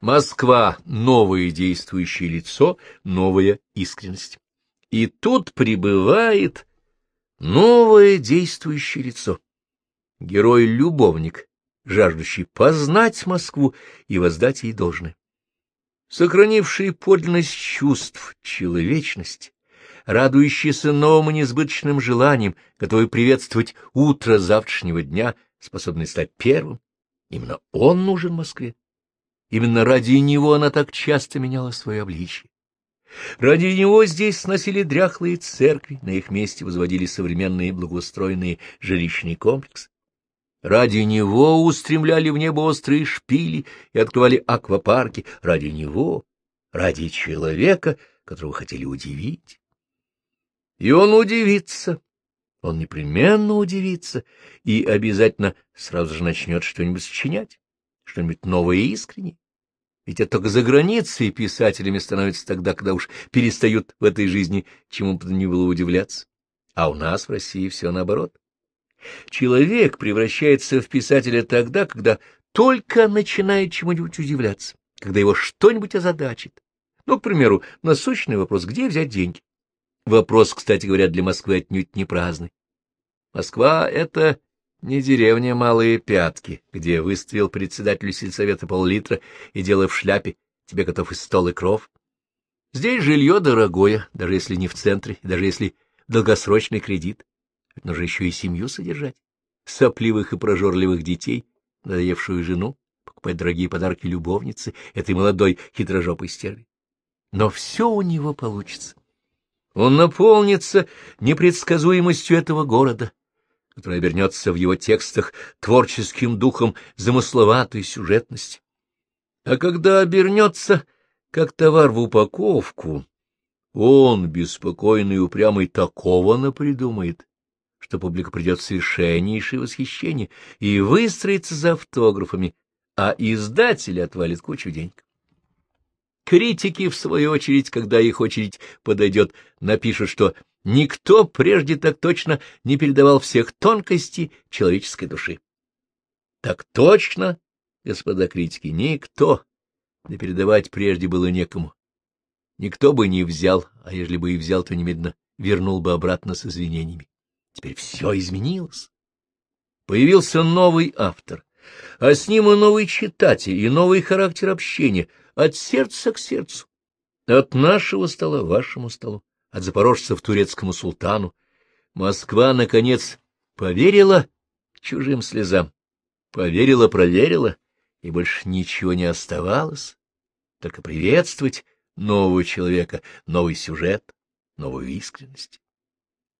Москва — новое действующее лицо, новая искренность. И тут прибывает новое действующее лицо. Герой-любовник, жаждущий познать Москву и воздать ей должное. Сохранивший подлинность чувств, человечность, радующийся новым и несбыточным желанием, готовый приветствовать утро завтрашнего дня, способный стать первым, именно он нужен Москве. Именно ради него она так часто меняла свое обличие. Ради него здесь сносили дряхлые церкви, на их месте возводили современные благоустроенные жилищные комплексы. Ради него устремляли в небо острые шпили и открывали аквапарки. Ради него, ради человека, которого хотели удивить. И он удивится, он непременно удивится и обязательно сразу же начнет что-нибудь сочинять, что-нибудь новое и искреннее. Ведь это только за границей писателями становятся тогда, когда уж перестают в этой жизни чему бы то ни было удивляться. А у нас в России все наоборот. Человек превращается в писателя тогда, когда только начинает чему-нибудь удивляться, когда его что-нибудь озадачит. Ну, к примеру, насущный вопрос, где взять деньги? Вопрос, кстати говоря, для Москвы отнюдь не праздный. Москва — это не деревня Малые Пятки, где выставил председателю сельсовета пол-литра и, делая в шляпе, тебе готов и стол, и кров. Здесь жилье дорогое, даже если не в центре, даже если долгосрочный кредит. Ведь нужно еще и семью содержать, сопливых и прожорливых детей, надоевшую жену, покупать дорогие подарки любовнице, этой молодой хитрожопой стерве. Но все у него получится. Он наполнится непредсказуемостью этого города, который обернется в его текстах творческим духом замысловатой сюжетности. А когда обернется, как товар в упаковку, он, беспокойный и упрямый, такого напридумает, что публика придет в совершеннейшее восхищение и выстроится за автографами, а издатель отвалит кучу денег. Критики, в свою очередь, когда их очередь подойдет, напишут, что Никто прежде так точно не передавал всех тонкостей человеческой души. Так точно, господа критики, никто, да передавать прежде было некому. Никто бы не взял, а ежели бы и взял, то немедленно вернул бы обратно с извинениями. Теперь все изменилось. Появился новый автор, а с ним и новый читатель, и новый характер общения, от сердца к сердцу, от нашего стола вашему столу от запорожцев турецкому султану, Москва, наконец, поверила чужим слезам, поверила, проверила, и больше ничего не оставалось, только приветствовать нового человека, новый сюжет, новую искренность.